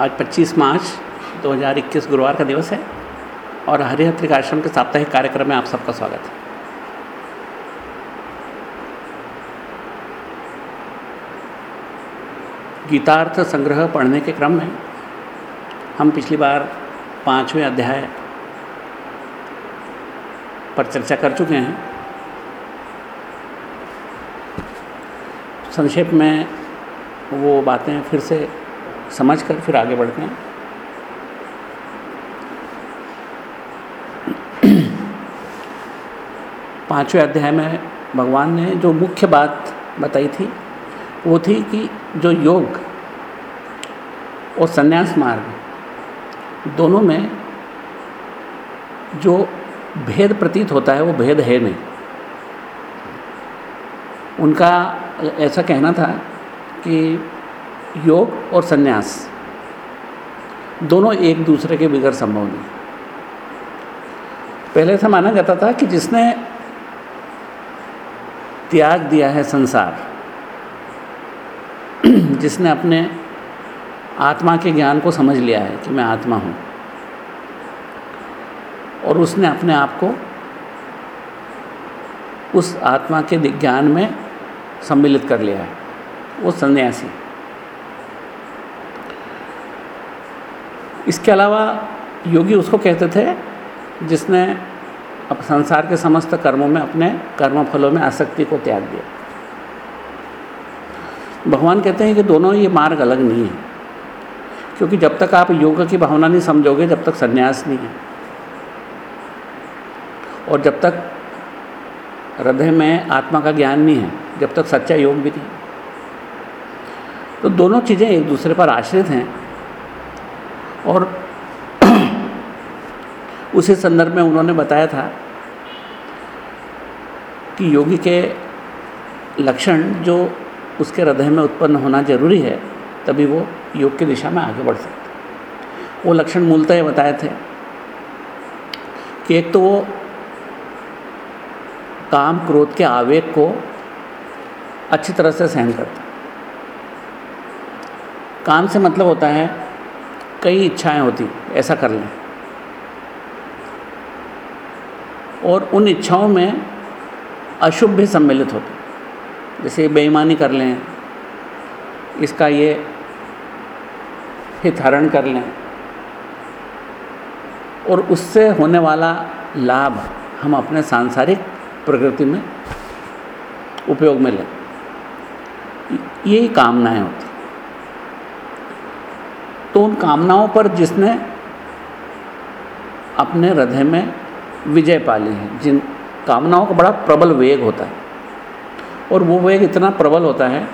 आज 25 मार्च 2021 गुरुवार का दिवस है और हरिहत्रिक आश्रम के साप्ताहिक कार्यक्रम में आप सबका स्वागत है। गीतार्थ संग्रह पढ़ने के क्रम में हम पिछली बार पाँचवें अध्याय पर चर्चा कर चुके हैं। संक्षेप में वो बातें फिर से समझ कर फिर आगे बढ़ते हैं। पाँचवें अध्याय में भगवान ने जो मुख्य बात बताई थी, वो थी कि जो योग और संन्यास मार्ग दोनों में जो भेद प्रतीत होता है, वो भेद है नहीं। उनका ऐसा कहना था कि योग और संन्यास। दोनों एक दूसरे के बिगड़ संभव नहीं। पहले ऐसा माना जाता था कि जिसने त्याग दिया है संसार, जिसने अपने आत्मा के ज्ञान को समझ लिया है कि मैं आत्मा हूँ, और उसने अपने आप को उस आत्मा के ज्ञान में सम्मिलित कर लिया है, वो सन्यासी। इसके अलावा योगी उसको कहते थे, जिसने अब संसार के समस्त कर्मों में अपने कर्म फलों में आसक्ति को त्याग दिया। भगवान कहते हैं कि दोनों ये मार्ग अलग नहीं है, क्योंकि जब तक आप योग की भावना नहीं समझोगे, जब तक संन्यास नहीं है। और जब तक हृदय में आत्मा का ज्ञान नहीं है, जब तक सच्चा योग भी नहीं। तो दोनों चीज़ें एक दूसरे पर आश्रित हैं और उसी संदर्भ में उन्होंने बताया था कि योगी के लक्षण जो उसके हृदय में उत्पन्न होना ज़रूरी है, तभी वो योग की दिशा में आगे बढ़ सकते वो लक्षण मूलतः बताए थे कि एक तो वो काम क्रोध के आवेग को अच्छी तरह से सहन करता काम से मतलब होता है कई इच्छाएँ होती, ऐसा कर लें। और उन इच्छाओं में अशुभ भी सम्मिलित होते। जैसे बेईमानी कर लें, इसका ये हित हरण कर लें, और उससे होने वाला लाभ हम अपने सांसारिक प्रकृति में उपयोग में लें। यही कामनाएँ होती। तो उन कामनाओं पर जिसने अपने हृदय में विजय पाली है, जिन कामनाओं का बड़ा प्रबल वेग होता है। और वो वेग इतना प्रबल होता है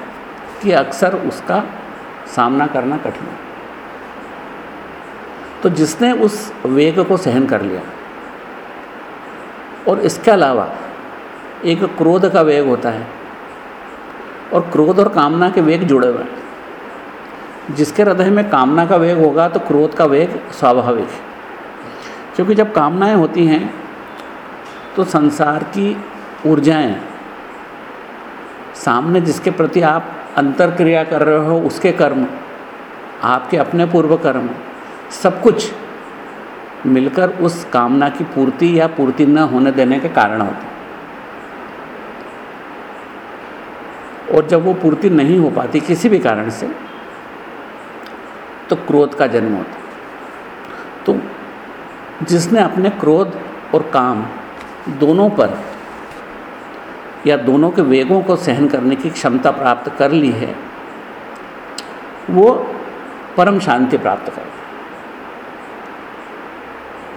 कि अक्सर उसका सामना करना कठिन है। तो जिसने उस वेग को सहन कर लिया, और इसके अलावा एक क्रोध का वेग होता है, और क्रोध और कामना के वेग जुड़े हुए हैं। जिसके हृदय में कामना का वेग होगा तो क्रोध का वेग स्वाभाविक है। क्योंकि जब कामनाएँ होती हैं तो संसार की ऊर्जाएँ, सामने जिसके प्रति आप अंतर क्रिया कर रहे हो, उसके कर्म, आपके अपने पूर्व कर्म सब कुछ मिलकर उस कामना की पूर्ति या पूर्ति न होने देने के कारण होते और जब वो पूर्ति नहीं हो पाती किसी भी कारण से तो क्रोध का जन्म होता है। तो जिसने अपने क्रोध और काम दोनों पर या दोनों के वेगों को सहन करने की क्षमता प्राप्त कर ली है, वो परम शांति प्राप्त कर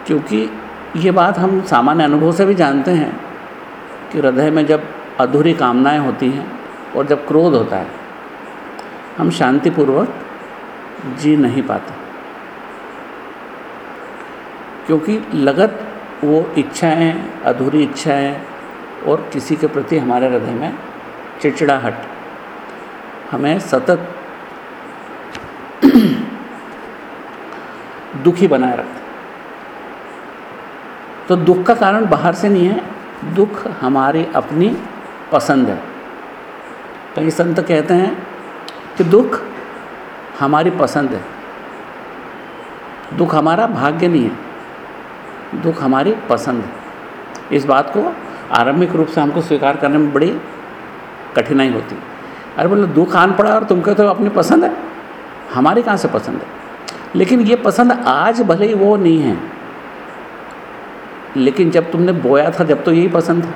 क्योंकि ये बात हम सामान्य अनुभव से भी जानते हैं कि हृदय में जब अधूरी कामनाएँ होती हैं और जब क्रोध होता है, हम शांतिपूर्वक जी नहीं पाते। क्योंकि लगत वो इच्छाएँ, अधूरी इच्छाएँ और किसी के प्रति हमारे हृदय में चिड़चिड़ाहट, हमें सतत दुखी बनाए रखते तो दुख का कारण बाहर से नहीं है, दुख हमारी अपनी पसंद है। कई संत कहते हैं कि दुख हमारी पसंद है। दुख हमारा भाग्य नहीं है। दुख हमारी पसंद है। इस बात को आरंभिक रूप से हमको स्वीकार करने में बड़ी कठिनाई होती है। अरे बोले, दुख आन पड़ा और तुम कहते हो अपनी पसंद है। हमारी कहाँ से पसंद है? लेकिन ये पसंद आज भले ही वो नहीं है। लेकिन जब तुमने बोया था, जब तो यही पसंद था।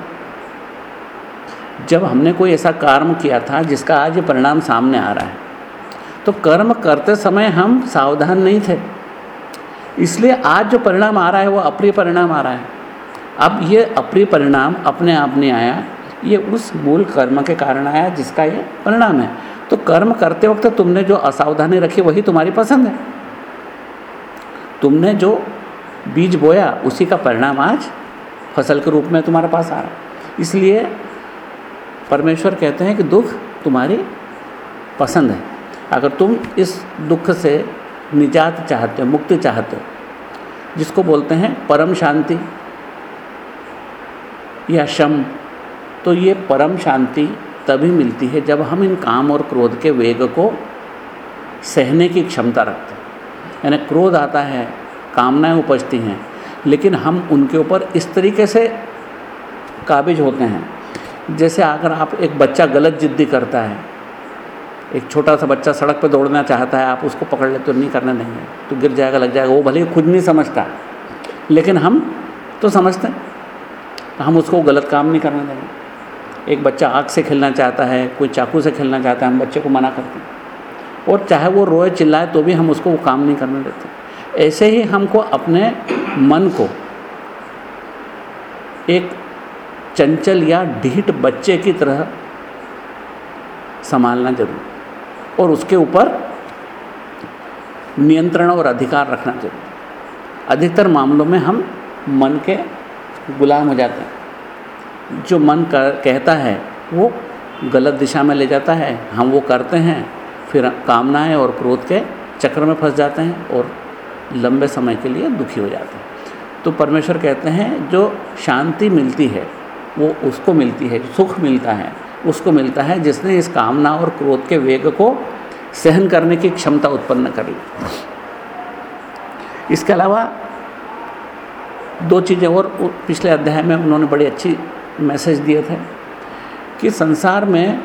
जब हमने कोई ऐसा कर्म किया था, जिसका आज परिणाम सामने आ रहा है। तो कर्म करते समय हम सावधान नहीं थे। इसलिए आज जो परिणाम आ रहा है वो अप्रिय परिणाम आ रहा है। अब ये अप्रिय परिणाम अपने आप नहीं आया। ये उस मूल कर्म के कारण आया जिसका ये परिणाम है। तो कर्म करते वक्त तुमने जो असावधानी रखी वही तुम्हारी पसंद है। तुमने जो बीज बोया, उसी का परिणाम आज फ़सल के रूप में तुम्हारे पास आ रहा है। इसलिए परमेश्वर कहते हैं कि दुख तुम्हारी पसंद है। अगर तुम इस दुख से निजात चाहते हो, मुक्ति चाहते हो, जिसको बोलते हैं परम शांति या शम तो ये परम शांति तभी मिलती है जब हम इन काम और क्रोध के वेग को सहने की क्षमता रखते हैं। यानी क्रोध आता है, कामनाएँ उपजती हैं, लेकिन हम उनके ऊपर इस तरीके से काबिज होते हैं। जैसे अगर आप एक बच्चा गलत जिद्दी करता है एक छोटा सा बच्चा सड़क पर दौड़ना चाहता है, आप उसको पकड़ लेते तो नहीं करना नहीं है। तो गिर जाएगा, लग जाएगा, वो भले ही खुद नहीं समझता, लेकिन हम तो समझते हैं। तो हम उसको गलत काम नहीं करने देंगे। एक बच्चा आग से खेलना चाहता है, कोई चाकू से खेलना चाहता है, हम बच्चे को मना करते हैं। और चाहे वो रोए, चिल्लाए तो भी हम उसको वो काम नहीं करने देते। ऐसे ही हमको अपने मन को एक चंचल या ढीठ बच्चे की तरह संभालना ज़रूरी और उसके ऊपर नियंत्रण और अधिकार रखना चाहिए। अधिकतर मामलों में हम मन के गुलाम हो जाते हैं। जो मन कर, कहता है वो गलत दिशा में ले जाता है हम वो करते हैं फिर कामनाएँ और क्रोध के चक्र में फंस जाते हैं और लंबे समय के लिए दुखी हो जाते हैं। तो परमेश्वर कहते हैं जो शांति मिलती है वो उसको मिलती है सुख मिलता है उसको मिलता है जिसने इस कामना और क्रोध के वेग को सहन करने की क्षमता उत्पन्न कर। ली इसके अलावा दो चीज़ें और पिछले अध्याय में उन्होंने बड़ी अच्छी मैसेज दिए थे कि संसार में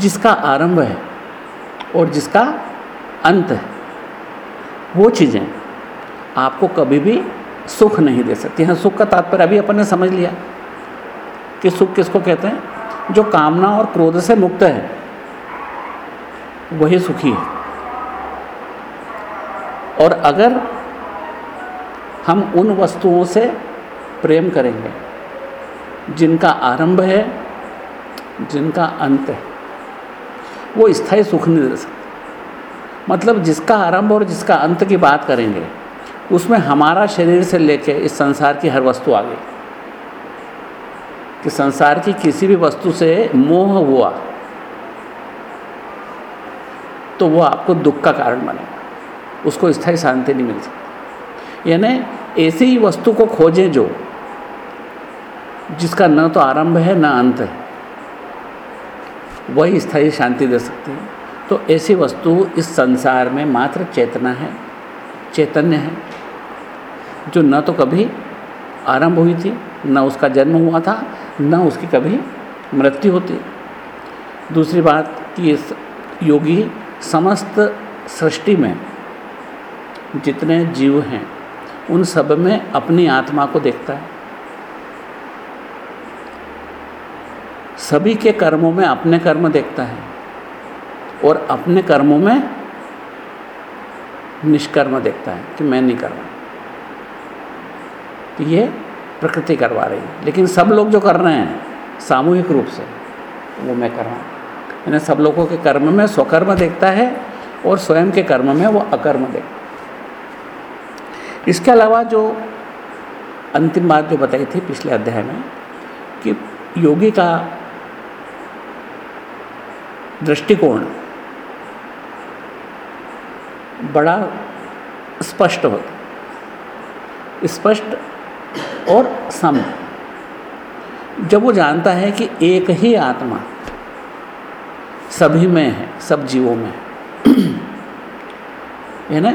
जिसका आरंभ है और जिसका अंत है, वो चीज़ें आपको कभी भी सुख नहीं दे सकती। हैं, सुख का तात्पर्य अभी अपन ने समझ लिया कि सुख किसको कहते हैं? जो कामना और क्रोध से मुक्त है, वही सुखी है। और अगर हम उन वस्तुओं से प्रेम करेंगे, जिनका आरंभ है, जिनका अंत है, वो स्थायी सुख नहीं दे सकते। मतलब जिसका आरंभ और जिसका अंत की बात करेंगे, उसमें हमारा शरीर से लेके इस संसार की हर वस्तु आ गई। कि संसार की किसी भी वस्तु से मोह हुआ तो वो आपको दुख का कारण बनेगा। उसको स्थायी शांति नहीं मिल सकती। यानी ऐसी ही वस्तु को खोजें जो, जिसका न तो आरंभ है, न अंत है, वही स्थायी शांति दे सकती है। तो ऐसी वस्तु इस संसार में मात्र चेतना है, चैतन्य है, जो न तो कभी आरंभ हुई थी, न उसका जन्म हुआ था न उसकी कभी मृत्यु होती। दूसरी बात कि इस योगी समस्त सृष्टि में जितने जीव हैं, उन सब में अपनी आत्मा को देखता है। सभी के कर्मों में अपने कर्म देखता है और अपने कर्मों में निष्कर्म देखता है कि मैं नहीं कर रहा। तो ये प्रकृति करवा रही है। लेकिन सब लोग जो कर रहे हैं, सामूहिक रूप से, वो मैं कर रहा हूँ। यानी सब लोगों के कर्म में स्वकर्म देखता है और स्वयं के कर्म में वो अकर्म देखता इसके अलावा जो अंतिम बात जो बताई थी पिछले अध्याय में, कि योगी का दृष्टिकोण बड़ा स्पष्ट होता स्पष्ट और सम। जब वो जानता है कि एक ही आत्मा सभी में है, सब जीवों में है। ना?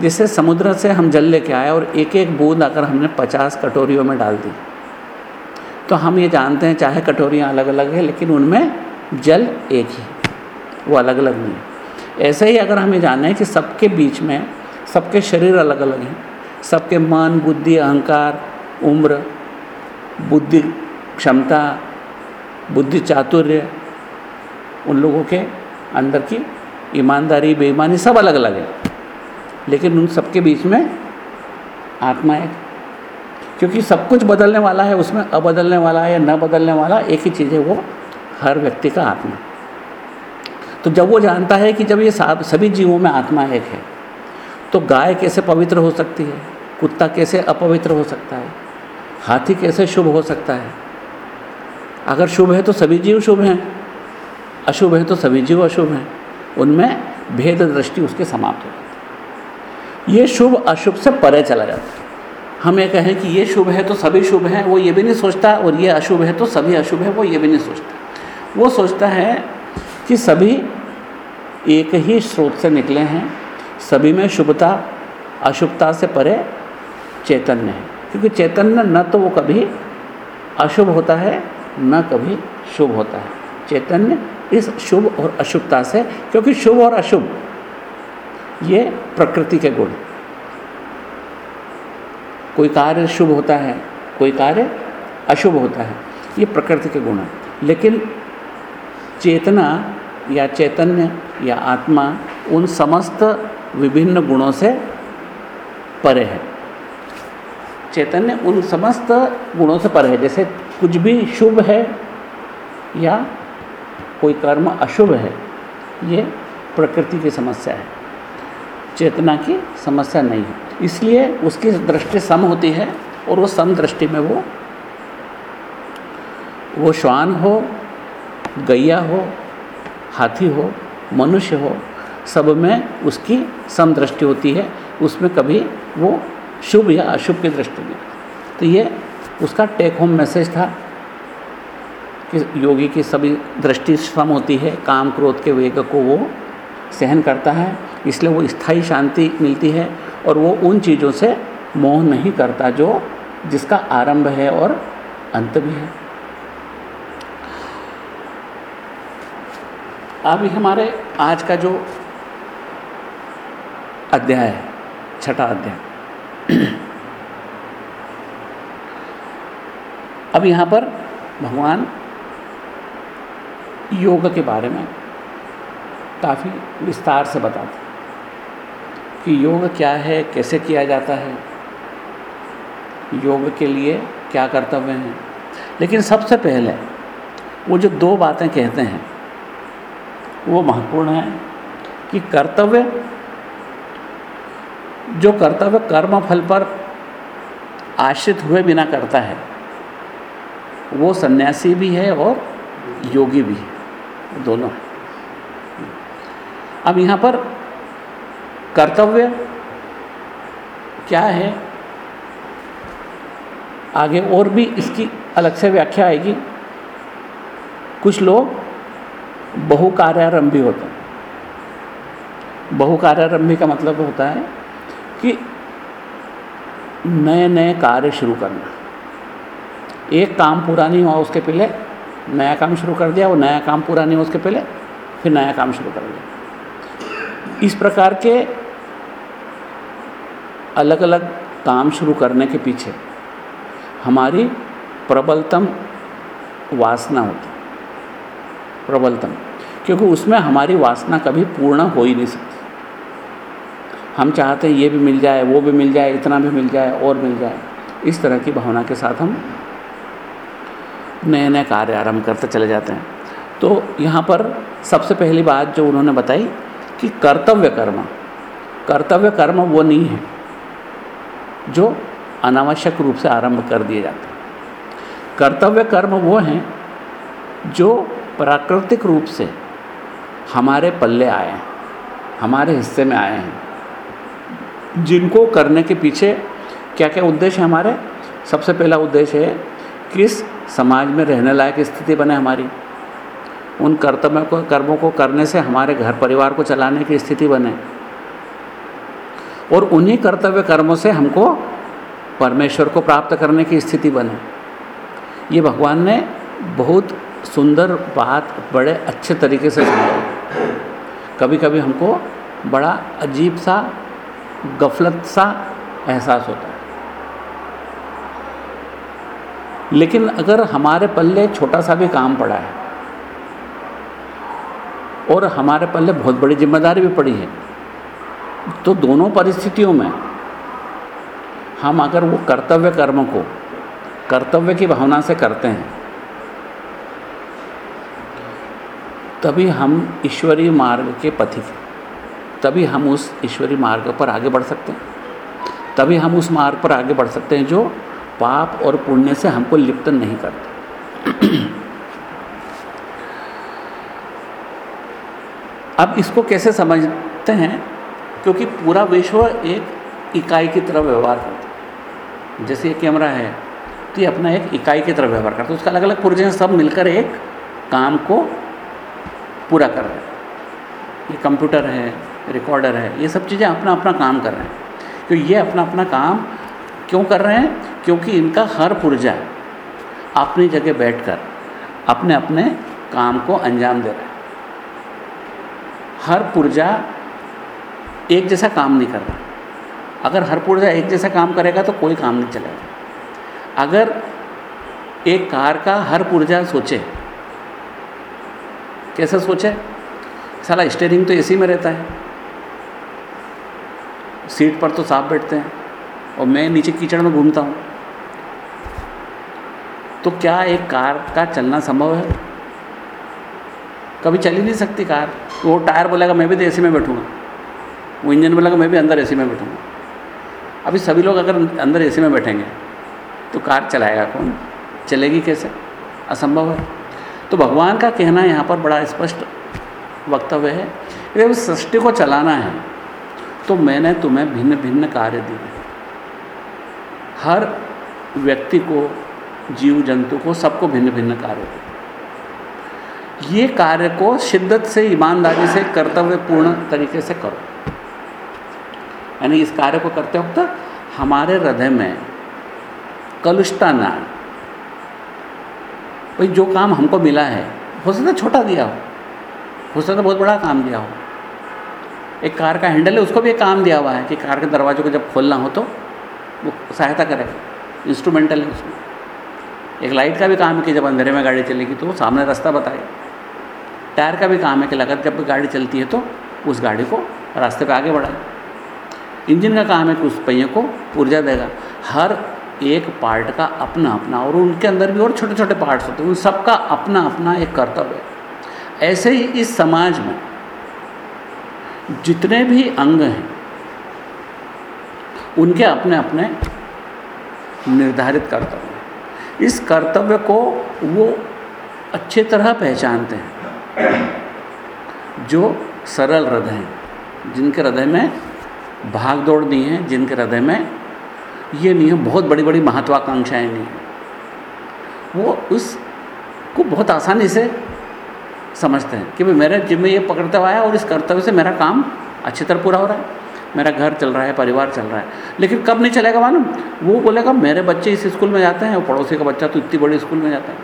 जैसे समुद्र से हम जल लेके आए और एक एक बूंद अगर हमने पचास कटोरियों में डाल दी। तो हम ये जानते हैं चाहे कटोरियाँ अलग अलग है, लेकिन उनमें जल एक ही, वो अलग अलग नहीं है। ऐसे ही अगर हमें जानना है कि सबके बीच में सबके शरीर अलग अलग हैं, सबके मन, बुद्धि, अहंकार उम्र, बुद्धि क्षमता, बुद्धि चातुर्य, उन लोगों के अंदर की ईमानदारी, बेईमानी सब अलग अलग है। लेकिन उन सबके बीच में आत्मा एक क्योंकि सब कुछ बदलने वाला है, उसमें अबदलने वाला है या न बदलने वाला, एक ही चीज़ है वो हर व्यक्ति का आत्मा। तो जब वो जानता है कि जब ये सभी जीवों में आत्मा एक है तो गाय कैसे पवित्र हो सकती है? कुत्ता कैसे अपवित्र हो सकता है? हाथी कैसे शुभ हो सकता है? अगर शुभ है तो सभी जीव शुभ हैं। अशुभ है तो सभी जीव अशुभ हैं। उनमें भेद दृष्टि उसके समाप्त हो जाती ये शुभ अशुभ से परे चला जाता है। हम ये कहें कि ये शुभ है तो सभी शुभ हैं, वो ये भी नहीं सोचता, और ये अशुभ है तो सभी अशुभ है, वो ये भी नहीं सोचता। वो सोचता है कि सभी एक ही स्रोत से निकले हैं, सभी में शुभता, अशुभता से परे चैतन्य है। क्योंकि चैतन्य न तो वो कभी अशुभ होता है, न कभी शुभ होता है। चैतन्य इस शुभ और अशुभता से, क्योंकि शुभ और अशुभ, ये प्रकृति के गुण। कोई कार्य शुभ होता है, कोई कार्य अशुभ होता है, ये प्रकृति के गुण है। लेकिन चेतना या चैतन्य या आत्मा उन समस्त विभिन्न गुणों से परे है। चैतन्य उन समस्त गुणों से परे है। जैसे कुछ भी शुभ है या कोई कर्म अशुभ है, ये प्रकृति की समस्या है। चेतना की समस्या नहीं है। इसलिए उसकी दृष्टि सम होती है और वो सम दृष्टि में वो वो श्वान हो, गैया हो, हाथी हो, मनुष्य हो, सब में उसकी सम दृष्टि होती है। उसमें कभी वो शुभ या अशुभ की दृष्टि में। तो ये उसका टेक होम मैसेज था कि योगी की सभी दृष्टि सम होती है, काम क्रोध के वेग को वो सहन करता है, इसलिए वो स्थायी शांति मिलती है और वो उन चीज़ों से मोह नहीं करता जो जिसका आरंभ है और अंत भी है। अभी हमारे आज का जो अध्याय है, छठा अध्याय अब यहाँ पर भगवान योग के बारे में काफ़ी विस्तार से बताते कि योग क्या है, कैसे किया जाता है, योग के लिए क्या कर्तव्य हैं। लेकिन सबसे पहले वो जो दो बातें कहते हैं, वो महत्वपूर्ण है कि कर्तव्य, जो कर्तव्य कर्म फल पर आश्रित हुए बिना करता है वो सन्यासी भी है और योगी भी है, दोनों। है अब यहाँ पर कर्तव्य क्या है? आगे और भी इसकी अलग से व्याख्या आएगी। कुछ लोग बहुकार्यारंभी होते हैं। बहुकार्यारंभी का मतलब होता है कि नए नए कार्य शुरू करना। एक काम पूरा नहीं हुआ उसके पहले, नया काम शुरू कर दिया, वो नया काम पूरा नहीं हुआ उसके पहले, फिर नया काम शुरू कर दिया। इस प्रकार के अलग अलग काम शुरू करने के पीछे हमारी प्रबलतम वासना होती प्रबलतम, क्योंकि उसमें हमारी वासना कभी पूर्ण हो ही नहीं सकती। हम चाहते हैं ये भी मिल जाए, वो भी मिल जाए, इतना भी मिल जाए, और मिल जाए। इस तरह की भावना के साथ हम नए नए कार्य आरंभ करते चले जाते हैं। तो यहाँ पर सबसे पहली बात जो उन्होंने बताई कि कर्तव्य कर्म कर्तव्य कर्म वो नहीं है जो अनावश्यक रूप से आरंभ कर दिए जाते हैं। कर्तव्य कर्म वो हैं जो प्राकृतिक रूप से हमारे पल्ले आए हैं, हमारे हिस्से में आए हैं। जिनको करने के पीछे क्या क्या उद्देश्य हमारे? सबसे पहला उद्देश्य है किस समाज में रहने लायक स्थिति बने हमारी। उन कर्तव्य को, कर्मों को करने से हमारे घर परिवार को चलाने की स्थिति बने। और उन्हीं कर्तव्य कर्मों से हमको परमेश्वर को प्राप्त करने की स्थिति बने। ये भगवान ने बहुत सुंदर बात बड़े अच्छे तरीके से समझाई कभी कभी हमको बड़ा अजीब सा, गफलत सा एहसास होता है। लेकिन अगर हमारे पल्ले छोटा सा भी काम पड़ा है, और हमारे पल्ले बहुत बड़ी ज़िम्मेदारी भी पड़ी है तो दोनों परिस्थितियों में हम अगर वो कर्तव्य कर्म को, कर्तव्य की भावना से करते हैं, तभी हम ईश्वरीय मार्ग के पथिक तभी हम उस ईश्वरीय मार्ग पर आगे बढ़ सकते हैं। तभी हम उस मार्ग पर आगे बढ़ सकते हैं जो पाप और पुण्य से हमको लिप्त नहीं करते। अब इसको कैसे समझते हैं? क्योंकि पूरा विश्व एक इकाई की तरह व्यवहार करता है। जैसे ये कैमरा है तो ये अपना एक इकाई की तरह व्यवहार करता है। उसका अलग अलग पुर्जे सब मिलकर एक काम को पूरा कर रहे हैं। ये कंप्यूटर है, रिकॉर्डर है, ये सब चीज़ें अपना अपना काम कर रहे हैं। तो ये अपना अपना काम क्यों कर रहे हैं? क्योंकि इनका हर पुर्जा अपनी जगह बैठकर, अपने अपने काम को अंजाम दे रहा है। हर पुर्जा एक जैसा काम नहीं कर रहा। अगर हर पुर्जा एक जैसा काम करेगा तो कोई काम नहीं चलेगा। अगर एक कार का हर पुर्जा सोचे, कैसे सोचे साला स्टेयरिंग तो एसी में रहता है। सीट पर तो साफ़ बैठते हैं और मैं नीचे कीचड़ में घूमता हूँ। तो क्या एक कार का चलना संभव है? कभी चल ही नहीं सकती कार। वो टायर बोलेगा, मैं भी तो एसी में बैठूँगा। वो इंजन बोलेगा, मैं भी अंदर एसी में बैठूँगा। अभी सभी लोग अगर अंदर एसी में बैठेंगे तो कार चलाएगा कौन? चलेगी कैसे? असंभव है। तो भगवान का कहना यहाँ पर बड़ा स्पष्ट वक्तव्य है। कि सृष्टि को चलाना है तो मैंने तुम्हें भिन्न भिन्न कार्य दिए। हर व्यक्ति को जीव जंतु को सबको भिन्न भिन्न कार्य दिए ये कार्य को शिद्दत से, ईमानदारी से कर्तव्य पूर्ण तरीके से करो। यानी इस कार्य को करते वक्त हमारे हृदय में कलुषता ना भाई, जो काम हमको मिला है, हो सकता छोटा दिया हो हो सकता बहुत बड़ा काम दिया हो। एक कार का हैंडल है, उसको भी एक काम दिया हुआ है कि कार के दरवाजे को जब खोलना हो तो वो सहायता करेगा। इंस्ट्रूमेंटल है उसमें। एक लाइट का भी काम है कि जब अंधेरे में गाड़ी चलेगी तो सामने रास्ता बताए टायर का भी काम है कि लगत जब गाड़ी चलती है तो उस गाड़ी को रास्ते पर आगे बढ़ाए। इंजन का काम है कि उस पहिए को ऊर्जा देगा। हर एक पार्ट का अपना अपना और उनके अंदर भी और छोटे छोटे पार्ट्स होते हैं। उन सबका अपना अपना एक कर्तव्य है। ऐसे ही इस समाज में जितने भी अंग हैं, उनके अपने अपने निर्धारित कर्तव्य इस कर्तव्य को वो अच्छे तरह पहचानते हैं। जो सरल हृदय हैं, जिनके हृदय में भाग दौड़ नहीं है, जिनके हृदय में ये नहीं है, बहुत बड़ी बड़ी महत्वाकांक्षाएँ नहीं हैं। वो उसको बहुत आसानी से समझते हैं कि भाई मेरे जिम्मे ये पकड़ते हुआ है और इस कर्तव्य से मेरा काम अच्छी तरह पूरा हो रहा है। मेरा घर चल रहा है, परिवार चल रहा है। लेकिन कब नहीं चलेगा मालूम? वो बोलेगा, मेरे बच्चे इस स्कूल में जाते हैं और पड़ोसी का बच्चा तो इतनी बड़ी स्कूल में जाता है।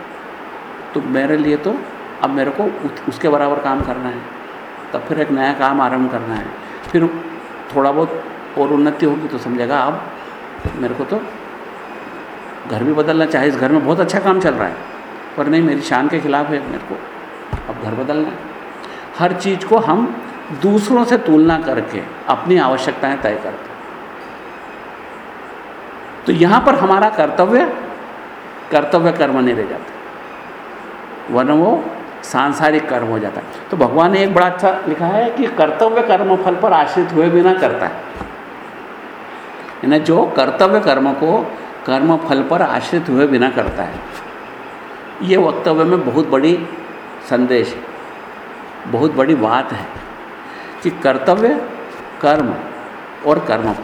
तो मेरे लिए तो अब मेरे को उसके बराबर काम करना है। तब फिर एक नया काम आरंभ करना है। फिर थोड़ा बहुत और उन्नति होगी तो समझेगा, अब मेरे को तो घर भी बदलना चाहे इस घर में बहुत अच्छा काम चल रहा है। पर नहीं, मेरी शान के खिलाफ है, मेरे को अब घर बदलना है। हर चीज़ को हम दूसरों से तुलना करके अपनी आवश्यकताएँ तय करते तो यहाँ पर हमारा कर्तव्य कर्तव्य कर्म नहीं रह जाता। वरन वो सांसारिक कर्म हो जाता है। तो भगवान ने एक बड़ा अच्छा लिखा है कि कर्तव्य कर्म फल पर आश्रित हुए बिना करता है। यानी जो कर्तव्य कर्म को कर्म फल पर आश्रित हुए बिना करता है, ये वक्तव्य में बहुत बड़ी संदेश है, बहुत बड़ी बात है। कि कर्तव्य, कर्म और कर्मफल।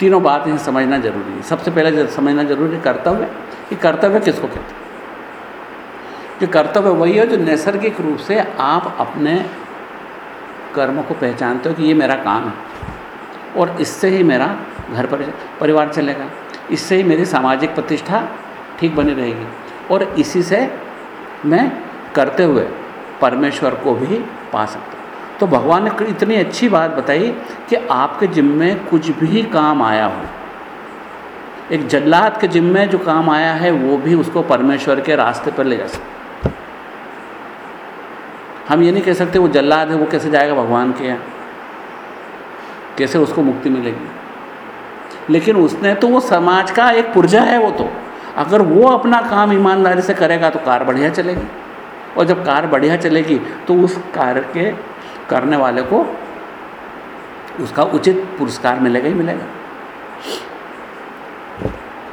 तीनों बातें समझना ज़रूरी है। सबसे पहले समझना ज़रूरी है, कर्तव्य। कि कर्तव्य किसको कहते हैं? कि कर्तव्य वही है, जो नैसर्गिक रूप से आप अपने कर्म को पहचानते हो कि ये मेरा काम है और इससे ही मेरा घर पर, परिवार चलेगा। इससे ही मेरी सामाजिक प्रतिष्ठा ठीक बनी रहेगी और इसी से मैं करते हुए परमेश्वर को भी पा सकते हूँ। तो भगवान ने इतनी अच्छी बात बताई कि आपके जिम्मे कुछ भी काम आया हो, एक जल्लाद के जिम्मे जो काम आया है, वो भी उसको परमेश्वर के रास्ते पर ले जा सकते हम ये नहीं कह सकते वो जल्लाद है, वो कैसे जाएगा भगवान के यहाँ? कैसे उसको मुक्ति मिलेगी? लेकिन उसने तो वो समाज का एक पुर्जा है वो तो। अगर वो अपना काम ईमानदारी से करेगा तो कार बढ़िया चलेगी। और जब कार बढ़िया चलेगी तो उस कार के करने वाले को उसका उचित पुरस्कार मिलेगा ही मिलेगा।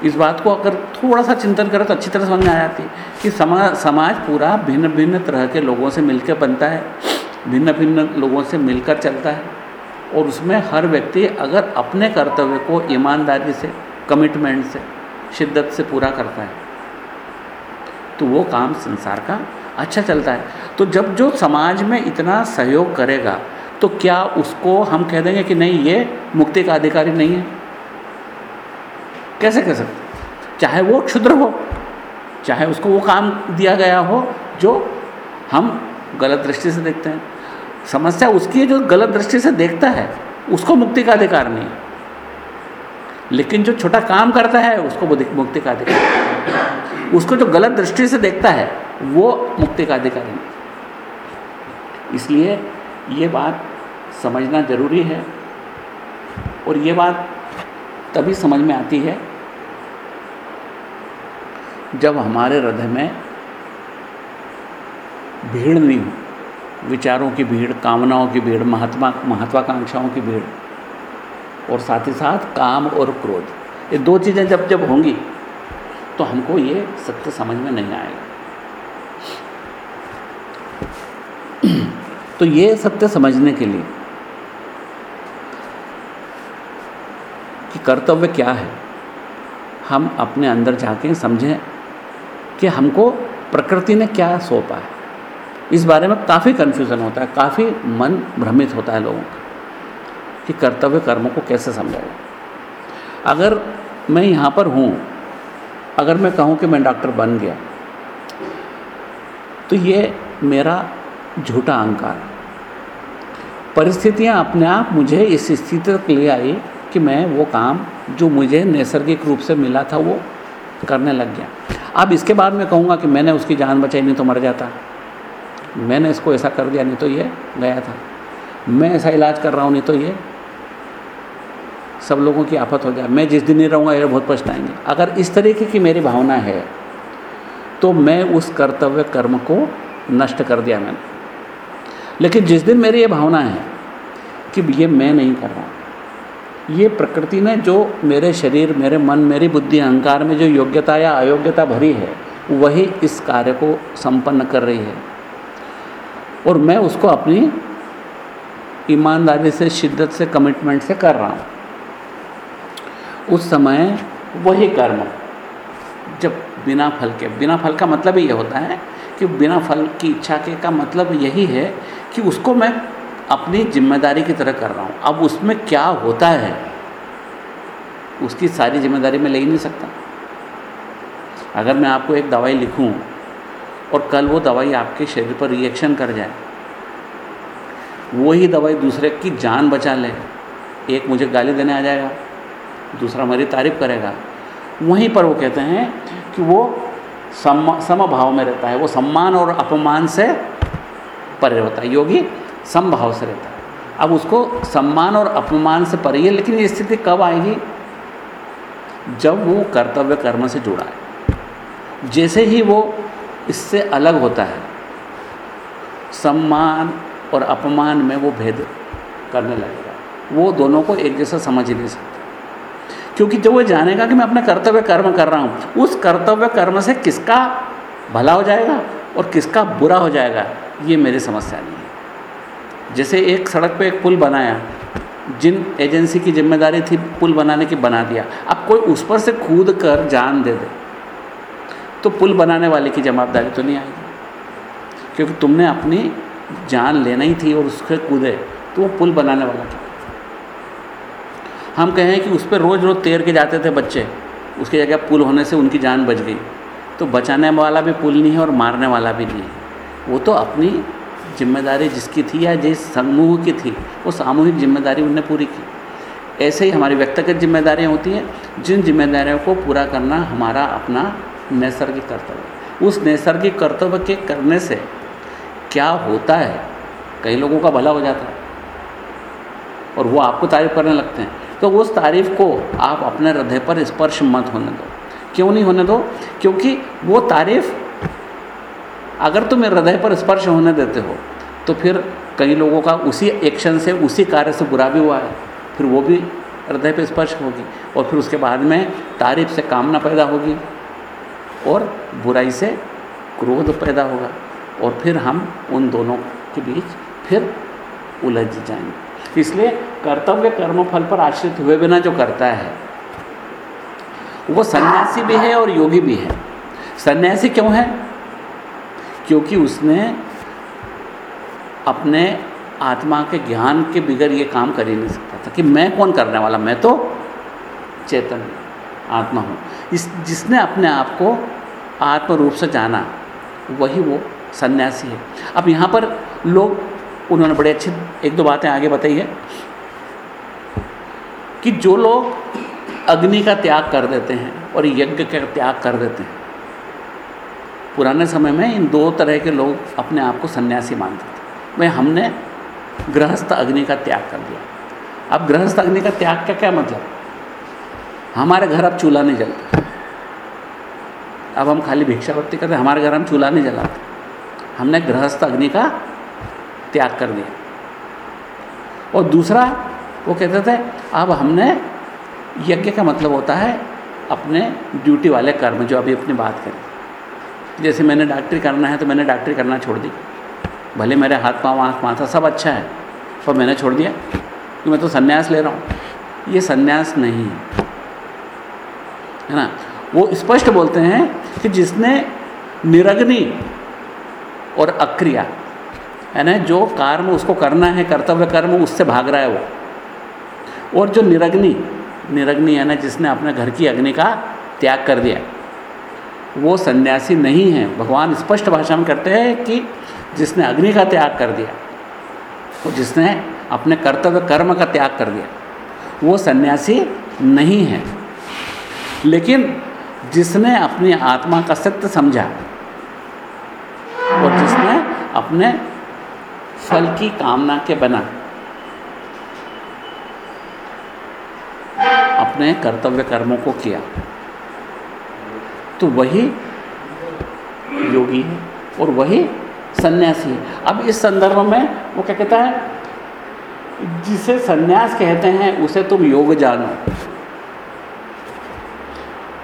इस बात को अगर थोड़ा सा चिंतन करें तो अच्छी तरह समझ में आ जाती है कि समाज समाज पूरा भिन्न भिन्न तरह के लोगों से मिलकर बनता है भिन्न भिन्न लोगों से मिलकर चलता है, और उसमें हर व्यक्ति अगर अपने कर्तव्य को ईमानदारी से कमिटमेंट से, शिद्दत से पूरा करता है तो वो काम संसार का अच्छा चलता है। तो जब जो समाज में इतना सहयोग करेगा तो क्या उसको हम कह देंगे कि नहीं, ये मुक्ति का अधिकारी नहीं है? कैसे कह सकते चाहे वो क्षुद्र हो, चाहे उसको वो काम दिया गया हो, जो हम गलत दृष्टि से देखते हैं। समस्या उसकी है, जो गलत दृष्टि से देखता है, उसको मुक्ति का अधिकार नहीं है। लेकिन जो छोटा काम करता है, उसको मुक्ति का अधिकार उसको जो गलत दृष्टि से देखता है वो मुक्ति का अधिकारी। इसलिए ये बात समझना ज़रूरी है और ये बात तभी समझ में आती है जब हमारे हृदय में भीड़ नहीं हो, विचारों की भीड़, कामनाओं की भीड़, महात्मा, महत्वाकांक्षाओं की भीड़ और साथ ही साथ काम और क्रोध, ये दो चीज़ें जब जब होंगी तो हमको ये सत्य समझ में नहीं आएगा। तो ये सत्य समझने के लिए कि कर्तव्य क्या है, हम अपने अंदर जाके समझें कि हमको प्रकृति ने क्या सौंपा है। इस बारे में काफ़ी कन्फ्यूज़न होता है, काफ़ी मन भ्रमित होता है लोगों का कि कर्तव्य कर्मों को कैसे समझाए। अगर मैं यहाँ पर हूँ, अगर मैं कहूँ कि मैं डॉक्टर बन गया तो ये मेरा झूठा अहंकार। परिस्थितियाँ अपने आप मुझे इस स्थिति तक ले आई कि मैं वो काम जो मुझे नैसर्गिक रूप से मिला था वो करने लग गया। अब इसके बाद मैं कहूँगा कि मैंने उसकी जान बचाई, नहीं तो मर जाता। मैंने इसको ऐसा कर दिया, नहीं तो ये गया था। मैं ऐसा इलाज कर रहा हूँ, नहीं तो ये सब लोगों की आफत हो जाए। मैं जिस दिन नहीं रहूँगा, ये बहुत पछताएँगे अगर इस तरीके की मेरी भावना है तो मैं उस कर्तव्य कर्म को नष्ट कर दिया मैंने। लेकिन जिस दिन मेरी ये भावना है कि ये मैं नहीं कर रहा ये प्रकृति ने जो मेरे शरीर, मेरे मन, मेरी बुद्धि, अहंकार में जो योग्यता या अयोग्यता भरी है, वही इस कार्य को संपन्न कर रही है। और मैं उसको अपनी ईमानदारी से, शिद्दत से कमिटमेंट से कर रहा हूँ। उस समय वही कर्म, जब बिना फल के, बिना फल का मतलब ही ये होता है कि बिना फल की इच्छा के का मतलब यही है कि उसको मैं अपनी ज़िम्मेदारी की तरह कर रहा हूँ। अब उसमें क्या होता है? उसकी सारी ज़िम्मेदारी मैं ले ही नहीं सकता। अगर मैं आपको एक दवाई लिखूं और कल वो दवाई आपके शरीर पर रिएक्शन कर जाए, वही दवाई दूसरे की जान बचा ले। एक मुझे गाली देने आ जाएगा, दूसरा मेरी तारीफ़ करेगा। वहीं पर वो कहते हैं कि वो सम, समभाव में रहता है। वो सम्मान और अपमान से परे होता है। योगी समभाव से रहता है। अब उसको सम्मान और अपमान से परे है, लेकिन ये स्थिति कब आएगी? जब वो कर्तव्य कर्म से जुड़ा है। जैसे ही वो इससे अलग होता है, सम्मान और अपमान में वो भेद करने लगेगा। वो दोनों को एक जैसा समझ ही नहीं सकता। क्योंकि जब वो जानेगा कि मैं अपना कर्तव्य कर्म कर रहा हूँ, उस कर्तव्य कर्म से किसका भला हो जाएगा और किसका बुरा हो जाएगा? ये मेरी समस्या नहीं है। जैसे एक सड़क पे एक पुल बनाया, जिन एजेंसी की ज़िम्मेदारी थी पुल बनाने की बना दिया। अब कोई उस पर से कूद कर जान दे दे तो पुल बनाने वाले की जवाबदारी तो नहीं आएगी। क्योंकि तुमने अपनी जान लेना ही थी और उसके कूदे तो वो पुल बनाने वाला था। हम कहें कि उस पर रोज़ रोज़ तैर के जाते थे बच्चे, उसकी जगह पुल होने से उनकी जान बच गई। तो बचाने वाला भी पुल नहीं है और मारने वाला भी नहीं है। वो तो अपनी ज़िम्मेदारी जिसकी थी या जिस समूह की थी, वो सामूहिक ज़िम्मेदारी उनने पूरी की। ऐसे ही हमारी व्यक्तिगत जिम्मेदारियाँ होती हैं, जिन जिम्मेदारियों को पूरा करना हमारा अपना नैसर्गिक कर्तव्य उस नैसर्गिक कर्तव्य के करने से क्या होता है? कई लोगों का भला हो जाता है। और वो आपको तारीफ़ करने लगते हैं। तो उस तारीफ़ को आप अपने हृदय पर स्पर्श मत होने दो। क्यों नहीं होने दो? क्योंकि वो तारीफ़ अगर तुम हृदय पर स्पर्श होने देते हो तो फिर कई लोगों का उसी एक्शन से, उसी कार्य से बुरा भी हुआ है। फिर वो भी हृदय पर स्पर्श होगी और फिर उसके बाद में तारीफ़ से कामना पैदा होगी और बुराई से क्रोध पैदा होगा और फिर हम उन दोनों के बीच फिर उलझ जाएँगे। इसलिए कर्तव्य कर्म फल पर आश्रित हुए बिना जो करता है, वो सन्यासी भी है और योगी भी है। सन्यासी क्यों है? क्योंकि उसने अपने आत्मा के ज्ञान के बिगड़ ये काम कर ही नहीं सकता था कि मैं कौन करने वाला? मैं तो चेतन आत्मा हूँ। इस, जिसने अपने आप को आत्म रूप से जाना, वही वो सन्यासी है। अब यहाँ पर लोग, उन्होंने बड़े अच्छे, एक दो बातें आगे बताई है कि जो लोग अग्नि का त्याग कर देते हैं और यज्ञ का त्याग कर देते हैं पुराने समय में इन दो तरह के लोग अपने आप को सन्यासी मानते थे। वह हमने गृहस्थ अग्नि का त्याग कर दिया। अब गृहस्थ अग्नि का त्याग का क्या मतलब? हमारे घर अब चूल्हा नहीं जलता। अब हम खाली भिक्षावृत्ति करते हमारे घर हम चूल्हा नहीं जलाते। हमने गृहस्थ अग्नि का त्याग कर दिया। और दूसरा, वो कहते थे, अब हमने यज्ञ का मतलब होता है अपने ड्यूटी वाले कर्म, जो अभी अपनी बात करें। जैसे मैंने डॉक्टरी करना है तो मैंने डॉक्टरी करना छोड़ दी। भले मेरे हाथ पाँव, आँख माथा सब अच्छा है, पर मैंने छोड़ दिया कि मैं तो संन्यास ले रहा हूँ। ये संन्यास नहीं है ना? वो स्पष्ट बोलते हैं कि जिसने निरग्नि और अक्रिया, है ना, जो कर्म उसको करना है, कर्तव्य कर्म, उससे भाग रहा है वो। और जो निरग्नि निरग्नि, है ना, जिसने अपने घर की अग्नि का त्याग कर दिया। वो सन्यासी नहीं है। भगवान स्पष्ट भाषा में करते हैं कि जिसने अग्नि का त्याग कर दिया, वो जिसने अपने कर्तव्य कर्म का त्याग कर दिया, वो सन्यासी नहीं है। लेकिन जिसने अपनी आत्मा का सत्य समझा और जिसने अपने फल की कामना के बना अपने कर्तव्य कर्मों को किया तो वही योगी है और वही सन्यासी है। अब इस संदर्भ में वो क्या कहता है? जिसे सन्यास कहते हैं, उसे तुम योग जानो।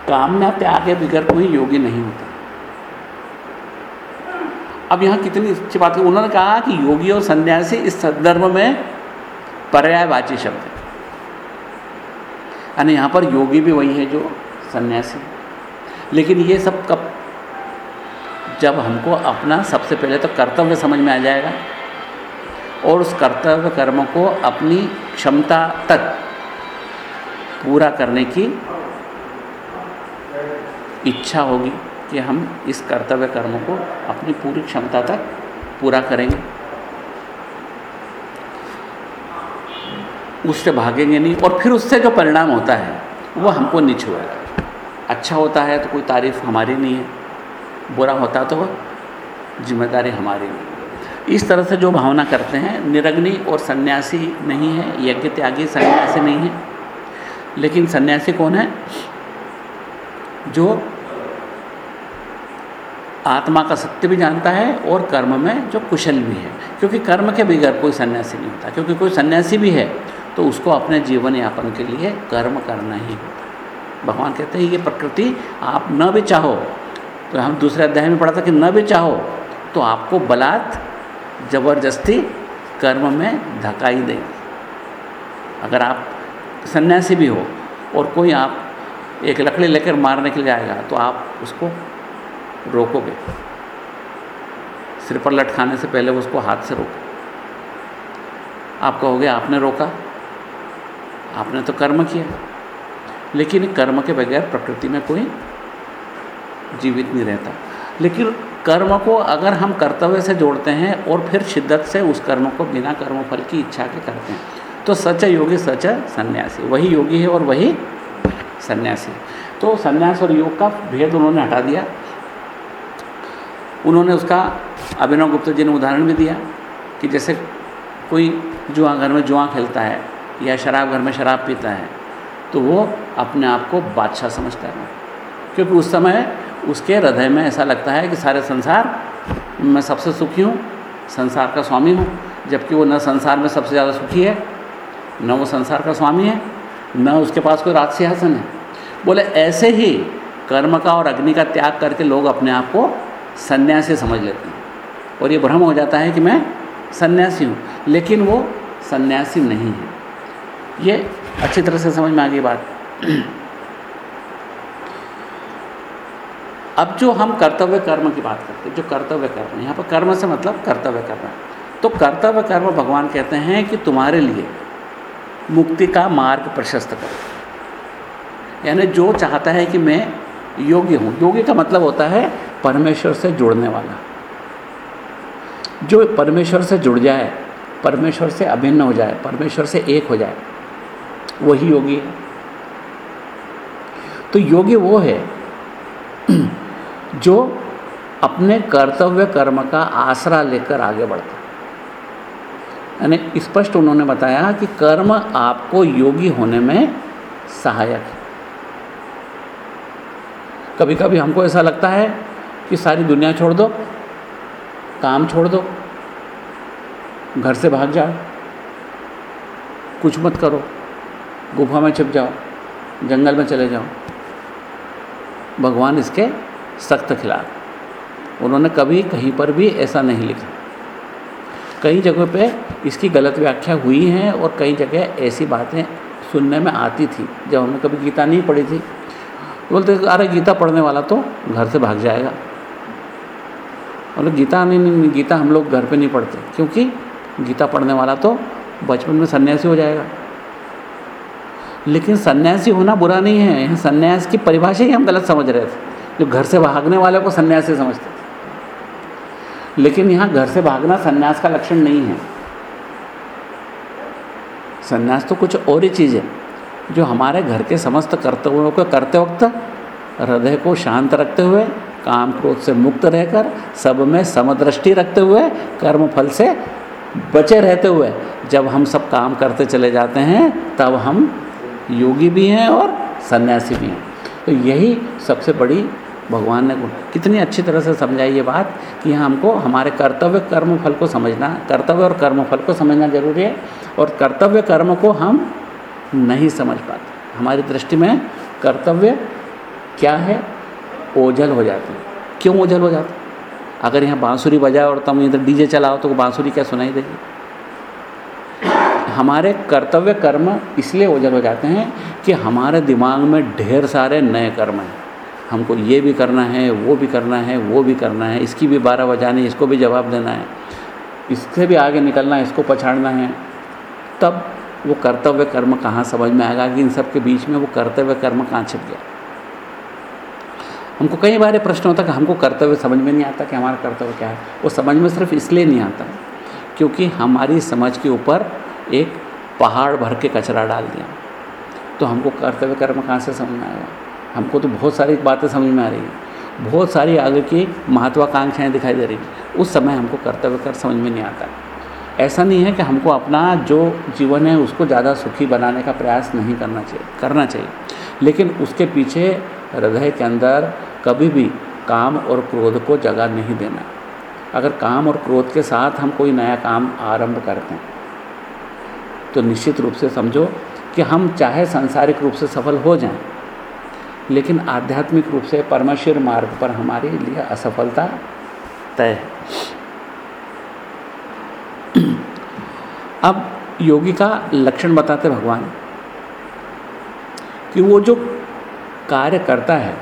कामना त्याग बिगड़ कोई योगी नहीं होता। अब यहाँ कितनी अच्छी बात है उन्होंने कहा कि योगी और सन्यासी इस संदर्भ में पर्यायवाची शब्द है। यानी यहाँ पर योगी भी वही है जो सन्यासी लेकिन ये सब कब? जब हमको अपना सबसे पहले तो कर्तव्य समझ में आ जाएगा और उस कर्तव्य कर्म को अपनी क्षमता तक पूरा करने की इच्छा होगी कि हम इस कर्तव्य कर्म को अपनी पूरी क्षमता तक पूरा करेंगे। उससे भागेंगे नहीं और फिर उससे जो परिणाम होता है, वो हमको नहीं अच्छा होता है तो कोई तारीफ़ हमारी नहीं है। बुरा होता तो ज़िम्मेदारी हमारी नहीं। इस तरह से जो भावना करते हैं, निरग्नि और सन्यासी नहीं है, यज्ञ त्यागी सन्यासी नहीं है। लेकिन सन्यासी कौन है? जो आत्मा का सत्य भी जानता है और कर्म में जो कुशल भी है। क्योंकि कर्म के बगैर कोई सन्यासी नहीं होता। क्योंकि कोई सन्यासी भी है तो उसको अपने जीवन यापन के लिए कर्म करना ही होता भगवान कहते हैं, ये प्रकृति आप न भी चाहो। तो हम दूसरे अध्याय में पढ़ा था कि न भी चाहो तो आपको बलात् ज़बरदस्ती कर्म में धकाई देगी। अगर आप सन्यासी भी हो और कोई आप एक लकड़ी लेकर मारने के लिए आएगा तो आप उसको रोकोगे। सिर पर लटकाने से पहले उसको हाथ से रोको। आप कहोगे, आपने रोका, आपने तो कर्म किया। लेकिन कर्म के बगैर प्रकृति में कोई जीवित नहीं रहता। लेकिन कर्म को अगर हम कर्तव्य से जोड़ते हैं और फिर शिद्दत से उस कर्म को बिना कर्म फल की इच्छा के करते हैं तो सच योगी, सच सन्यासी। वही योगी है और वही सन्यासी। तो सन्यास और योग का भेद उन्होंने हटा दिया। उन्होंने उसका अभिनव गुप्ता जी ने उदाहरण भी दिया कि जैसे कोई जुआ घर में जुआ खेलता है या शराब घर में शराब पीता है तो वो अपने आप को बादशाह समझता है। क्योंकि उस समय उसके हृदय में ऐसा लगता है कि सारे संसार, मैं सबसे सुखी हूँ, संसार का स्वामी हूँ, जबकि वो न संसार में सबसे ज़्यादा सुखी है, न वो संसार का स्वामी है, न उसके पास कोई राज सिंहासन है। बोले, ऐसे ही कर्म का और अग्नि का त्याग करके लोग अपने आप को सन्यासी समझ लेते हैं। और ये भ्रम हो जाता है कि मैं सन्यासी हूँ, लेकिन वो सन्यासी नहीं है। ये अच्छी तरह से समझ में आ गई बात। अब जो हम कर्तव्य कर्म की बात करते हैं, जो कर्तव्य कर्म यहाँ पर कर्म से मतलब कर्तव्य कर्म तो कर्तव्य कर्म भगवान कहते हैं कि तुम्हारे लिए मुक्ति का मार्ग प्रशस्त करो। यानी जो चाहता है कि मैं योग्य हूँ, योग्य का मतलब होता है परमेश्वर से जुड़ने वाला। जो परमेश्वर से जुड़ जाए, परमेश्वर से अभिन्न हो जाए, परमेश्वर से एक हो जाए वही योगी है। तो योगी वो है जो अपने कर्तव्य कर्म का आसरा लेकर आगे बढ़ता यानी स्पष्ट उन्होंने बताया कि कर्म आपको योगी होने में सहायक है। कभी कभी हमको ऐसा लगता है कि सारी दुनिया छोड़ दो, काम छोड़ दो, घर से भाग जाओ, कुछ मत करो। गुफा में छिप जाओ जंगल में चले जाओ। भगवान इसके सख्त खिलाफ। उन्होंने कभी कहीं पर भी ऐसा नहीं लिखा। कई जगहों पे इसकी गलत व्याख्या हुई है और कई जगह ऐसी बातें सुनने में आती थी जब हमने कभी गीता नहीं पढ़ी थी। बोलते अरे गीता पढ़ने वाला तो घर से भाग जाएगा। मतलब गीता नहीं, नहीं गीता हम लोग घर पे नहीं पढ़ते क्योंकि गीता पढ़ने वाला तो बचपन में सन्यासी हो जाएगा। लेकिन सन्यासी होना बुरा नहीं है। सन्यास की परिभाषा ही हम गलत समझ रहे थे। जो घर से भागने वाले को सन्यासी समझते थे। लेकिन यहाँ घर से भागना सन्यास का लक्षण नहीं है। सन्यास तो कुछ और ही चीज़ है। जो हमारे घर के समस्त कर्तव्यों को करते वक्त, हृदय को शांत रखते हुए, काम क्रोध से मुक्त रहकर, सब में समदृष्टि रखते हुए, कर्म फल से बचे रहते हुए, जब हम सब काम करते चले जाते हैं, तब हम योगी भी हैं और सन्यासी भी हैं। तो यही सबसे बड़ी भगवान ने कितनी अच्छी तरह से समझाई ये बात कि यहाँ हमको, हमारे कर्तव्य कर्म फल को समझना, कर्तव्य और कर्म फल को समझना ज़रूरी है और कर्तव्य कर्म को हम नहीं समझ पाते। हमारी दृष्टि में कर्तव्य क्या है? ओझल हो जाती क्यों ओझल हो जाती अगर यहाँ बांसुरी बजाए और तुम इधर डीजे चलाओ तो बांसुरी क्या सुनाई देगी? हमारे कर्तव्य कर्म इसलिए ओझल हो जाते हैं कि हमारे दिमाग में ढेर सारे नए कर्म हैं। हमको ये भी करना है, वो भी करना है, वो भी करना है, इसकी भी बारह बजानी, इसको भी जवाब देना है। इससे भी आगे निकलना है, इसको पछाड़ना है। तब वो कर्तव्य कर्म कहाँ समझ में आएगा कि इन सब के बीच में वो कर्तव्य कर्म कहाँ छिप गया। हमको कई बार प्रश्न होता है कि हमको कर्तव्य समझ में नहीं आता कि हमारा कर्तव्य क्या है। वो समझ में सिर्फ़ इसलिए नहीं आता, क्योंकि हमारी समझ के ऊपर एक पहाड़ भर के कचरा डाल दिया। तो हमको कर्तव्य कर्म कहाँ से समझ में आएगा हमको तो बहुत सारी बातें समझ में आ रही हैं। बहुत सारी आगे की महत्वाकांक्षाएँ दिखाई दे रही हैं। उस समय हमको कर्तव्य कर समझ में नहीं आता। ऐसा नहीं है कि हमको अपना जो जीवन है उसको ज़्यादा सुखी बनाने का प्रयास नहीं करना चाहिए करना चाहिए। लेकिन उसके पीछे हृदय के अंदर कभी भी काम और क्रोध को जगह नहीं देना। अगर काम और क्रोध के साथ हम कोई नया काम आरंभ करते हैं तो निश्चित रूप से समझो कि हम चाहे सांसारिक रूप से सफल हो जाएँ, लेकिन आध्यात्मिक रूप से परमेश्वर मार्ग पर हमारे लिए असफलता तय है। अब योगी का लक्षण बताते भगवान कि वो जो कार्य करता है,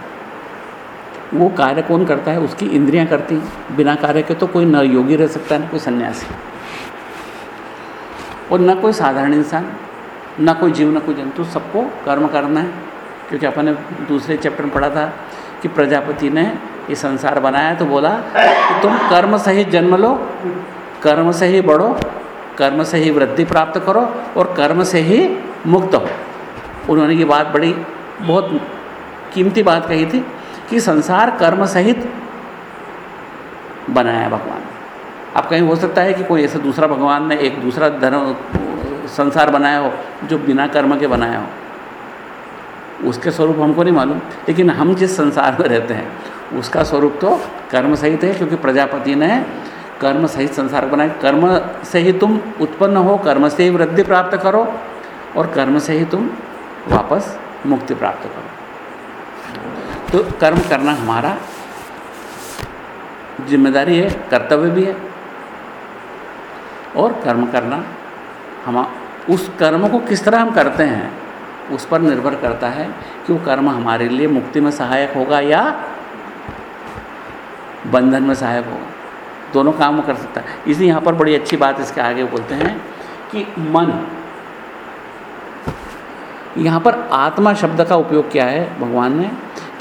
वो कार्य कौन करता है? उसकी इंद्रियाँ करती हैं। बिना कार्य के तो कोई न योगी रह सकता है, ना कोई सन्यासी। और न कोई साधारण इंसान, न कोई जीव, न कोई जंतु सबको कर्म करना है। क्योंकि अपन ने दूसरे चैप्टर में पढ़ा था कि प्रजापति ने ये संसार बनाया तो बोला कि तुम कर्म सही जन्म लो, कर्म से ही बढ़ो, कर्म से ही वृद्धि प्राप्त करो और कर्म से ही मुक्त हो। उन्होंने ये बात बड़ी, बहुत कीमती बात कही थी कि संसार कर्म सहित बनाया भगवान। अब कहीं हो सकता है कि कोई ऐसा दूसरा भगवान ने एक दूसरा धर्म, संसार बनाया हो, जो बिना कर्म के बनाया हो। उसके स्वरूप हमको नहीं मालूम। लेकिन हम जिस संसार में रहते हैं, उसका स्वरूप तो कर्म सहित है, क्योंकि प्रजापति ने कर्म सहित संसार बनाया। कर्म से ही तुम उत्पन्न हो, कर्म से ही वृद्धि प्राप्त करो, और कर्म से ही तुम वापस मुक्ति प्राप्त करो। तो कर्म करना हमारा ज़िम्मेदारी है, कर्तव्य भी है। और कर्म करना। हम उस कर्म को किस तरह हम करते हैं, उस पर निर्भर करता है कि वो कर्म हमारे लिए मुक्ति में सहायक होगा या बंधन में सहायक होगा। दोनों काम कर सकता है। इसलिए यहाँ पर बड़ी अच्छी बात इसके आगे बोलते हैं कि मन, यहाँ पर आत्मा शब्द का उपयोग किया है भगवान ने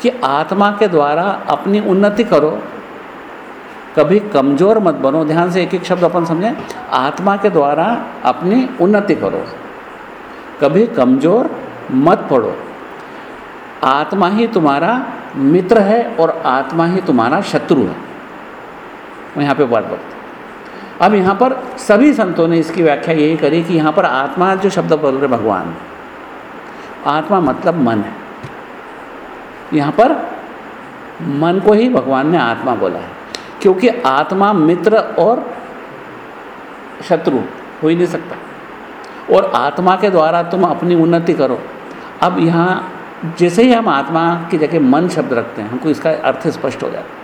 कि आत्मा के द्वारा अपनी उन्नति करो कभी कमज़ोर मत बनो, ध्यान से एक एक शब्द अपन समझें। आत्मा के द्वारा अपनी उन्नति करो। कभी कमज़ोर मत पड़ो। आत्मा ही तुम्हारा मित्र है और आत्मा ही तुम्हारा शत्रु है। मैं यहाँ पे बात बढ़ती अब यहाँ पर सभी संतों ने इसकी व्याख्या यही करी कि यहाँ पर आत्मा जो शब्द बोल रहे भगवान। आत्मा मतलब मन है। यहाँ पर मन को ही भगवान ने आत्मा बोला है। क्योंकि आत्मा मित्र और शत्रु हो ही नहीं सकता। और आत्मा के द्वारा तुम अपनी उन्नति करो। अब यहाँ जैसे ही हम आत्मा की जगह मन शब्द रखते हैं, हमको इसका अर्थ स्पष्ट हो जाता है।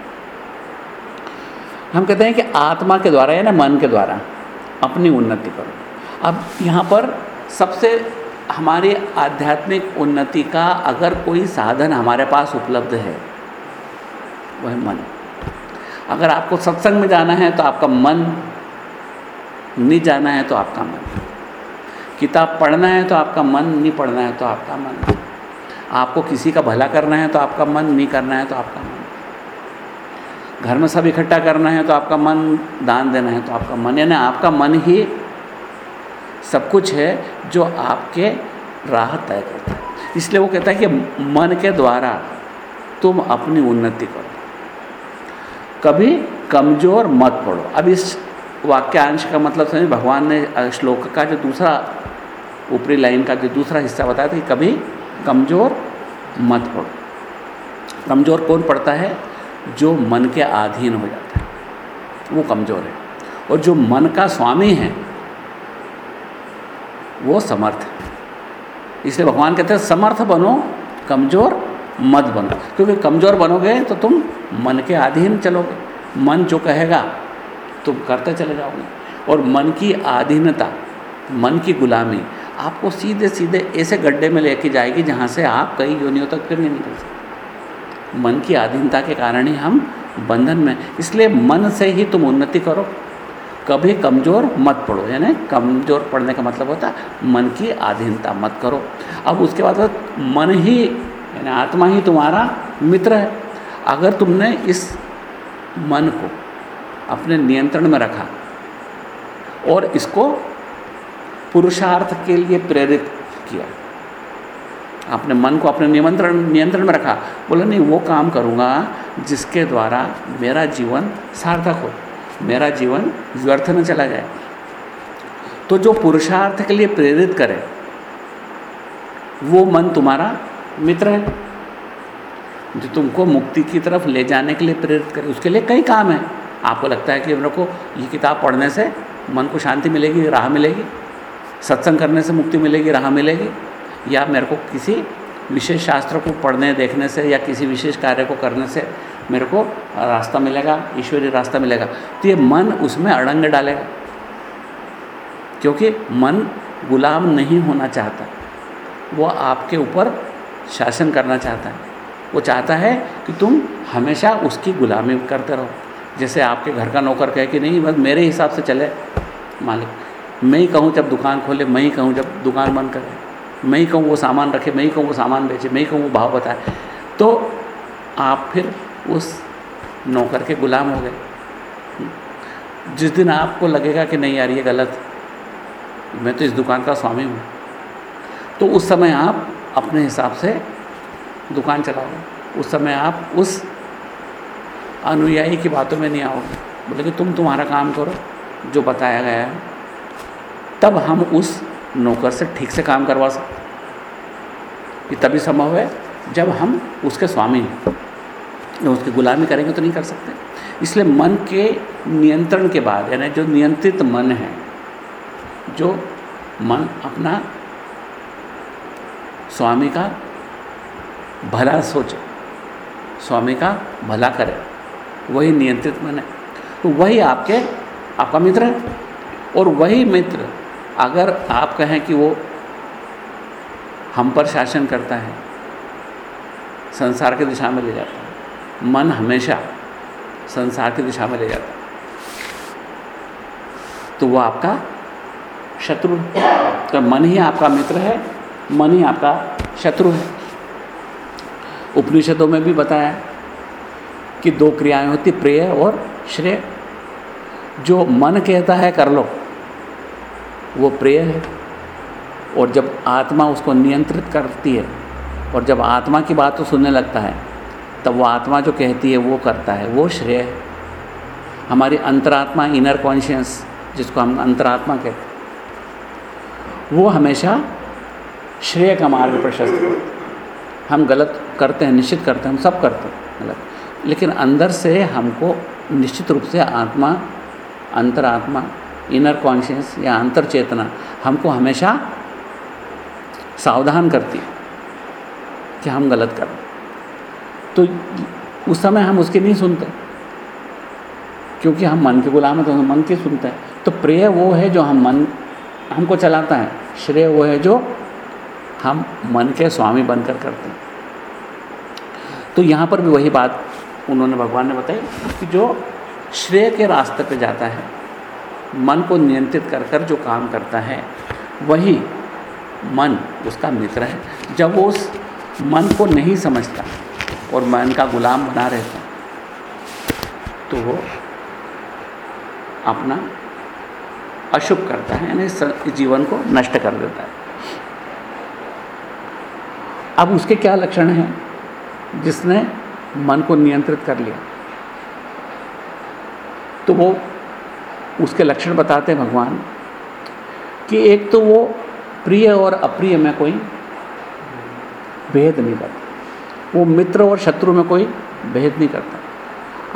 हम कहते हैं कि आत्मा के द्वारा या ना मन के द्वारा अपनी उन्नति करो। अब यहाँ पर सबसे हमारी आध्यात्मिक उन्नति का अगर कोई साधन हमारे पास उपलब्ध है, वह मन। अगर आपको सत्संग में जाना है तो आपका मन, नहीं जाना है तो आपका मन। किताब पढ़ना है तो आपका मन, नहीं पढ़ना है तो आपका मन। आपको किसी का भला करना है तो आपका मन, नहीं करना है तो आपका मन। घर में सब इकट्ठा करना है तो आपका मन, दान देना है तो आपका मन। यानी आपका मन ही सब कुछ है जो आपके राह तय करता है। इसलिए वो कहता है कि मन के द्वारा तुम अपनी उन्नति करो। कभी कमज़ोर मत पड़ो। अब इस वाक्यांश का मतलब समझ भगवान ने श्लोक का जो दूसरा ऊपरी लाइन का जो दूसरा हिस्सा बताया था कि कभी कमज़ोर मत पड़ो। कमज़ोर कौन पड़ता है? जो मन के अधीन हो जाता है। वो कमज़ोर है। और जो मन का स्वामी है, वो समर्थ है। इसलिए भगवान कहते हैं, समर्थ बनो, कमज़ोर मत बनो। क्योंकि कमज़ोर बनोगे तो तुम मन के अधीन चलोगे। मन जो कहेगा, तुम करते चले जाओगे। और मन की अधीनता मन की गुलामी आपको सीधे सीधे ऐसे गड्ढे में लेके जाएगी जहाँ से आप कई योनियों तक फिर नहीं निकल सकते। मन की अधीनता के कारण ही हम बंधन में, इसलिए मन से ही तुम उन्नति करो। कभी कमज़ोर मत पढ़ो यानी कमज़ोर पढ़ने का मतलब होता है, मन की अधीनता मत करो। अब उसके बाद, मन ही यानी आत्मा ही तुम्हारा मित्र है। अगर तुमने इस मन को अपने नियंत्रण में रखा और इसको पुरुषार्थ के लिए प्रेरित किया अपने मन को अपने नियंत्रण नियंत्रण में रखा, बोला, नहीं, वो काम करूँगा जिसके द्वारा मेरा जीवन सार्थक हो, मेरा जीवन व्यर्थ में चला जाए। तो जो पुरुषार्थ के लिए प्रेरित करे, वो मन तुम्हारा मित्र है, जो तुमको मुक्ति की तरफ़ ले जाने के लिए प्रेरित करे, उसके लिए कई काम है। आपको लगता है कि मेरे को ये किताब पढ़ने से मन को शांति मिलेगी, राह मिलेगी? सत्संग करने से मुक्ति मिलेगी, राह मिलेगी? या मेरे को किसी विशेष शास्त्र को पढ़ने, देखने से या किसी विशेष कार्य को करने से मेरे को रास्ता मिलेगा, ईश्वरीय रास्ता मिलेगा? तो ये मन उसमें अड़ंग डालेगा। क्योंकि मन गुलाम नहीं होना चाहता। वो आपके ऊपर शासन करना चाहता है। वो चाहता है कि तुम हमेशा उसकी गुलामी करते रहो। जैसे आपके घर का नौकर कहे कि नहीं, बस मेरे हिसाब से चले। मालिक, मैं ही कहूँ जब दुकान खोले, मैं ही कहूँ जब दुकान बंद करे। मैं ही कहूँ वो सामान रखे, मैं ही कहूँ वो सामान बेचे, मैं ही कहूँ वो भाव बताए। तो आप फिर उस नौकर के गुलाम हो गए। जिस दिन आपको लगेगा कि नहीं यार, ये गलत। मैं तो इस दुकान का स्वामी हूँ। तो उस समय आप अपने हिसाब से दुकान चलाओगे उस समय आप उस अनुयायी की बातों में नहीं आओगे। बोले कि तुम तुम्हारा काम करो, जो बताया गया है। तब हम उस नौकर से ठीक से काम करवा सकते ये तभी संभव है जब हम उसके स्वामी हैं। जब उसकी गुलामी करेंगे तो नहीं कर सकते। इसलिए मन के नियंत्रण के बाद, यानी जो नियंत्रित मन है, जो मन अपना स्वामी का भला सोचे, स्वामी का भला करे। वही नियंत्रित मन है। तो वही आपके, आपका मित्र है। और वही मित्र, अगर आप कहें कि वो हम पर शासन करता है, संसार की दिशा में ले जाता है, मन हमेशा संसार की दिशा में ले जाता है तो वो आपका शत्रु तो मन ही आपका मित्र है मन ही आपका शत्रु है। उपनिषदों में भी बताया कि दो क्रियाएँ होती, प्रिय और श्रेय। जो मन कहता है, कर लो। वो प्रिय है। और जब आत्मा उसको नियंत्रित करती है, और जब आत्मा की बात तो सुनने लगता है, तब वो आत्मा जो कहती है, वो करता है। वो श्रेय है। हमारी अंतरात्मा इनर कॉन्शियस जिसको हम अंतरात्मा कहते हैं, वो हमेशा श्रेय का मार्ग प्रशस्त हो। हम गलत करते हैं, निश्चित करते हैं, हम सब करते हैं, गलत। लेकिन अंदर से हमको निश्चित रूप से आत्मा, अंतरात्मा इनर कॉन्शियस या अंतर चेतना हमको हमेशा सावधान करती है कि हम गलत कर तो उस समय हम उसकी नहीं सुनते। क्योंकि हम मन के गुलाम हैं तो मन की सुनते हैं। तो प्रिय वो है जो हम मन हमको चलाता है, श्रेय वो है जो मन के स्वामी बनकर करते हैं। तो यहाँ पर भी वही बात उन्होंने भगवान ने बताई कि जो श्रेय के रास्ते पे जाता है, मन को नियंत्रित कर कर जो काम करता है, वही मन, उसका मित्र है। जब वो उस मन को नहीं समझता और मन का गुलाम बना रहता तो वो अपना अशुभ करता है, यानी जीवन को नष्ट कर देता है। अब उसके क्या लक्षण हैं? जिसने मन को नियंत्रित कर लिया। तो वो उसके लक्षण बताते हैं भगवान कि एक तो वो प्रिय और अप्रिय में कोई भेद नहीं करता। वो मित्र और शत्रु में कोई भेद नहीं करता।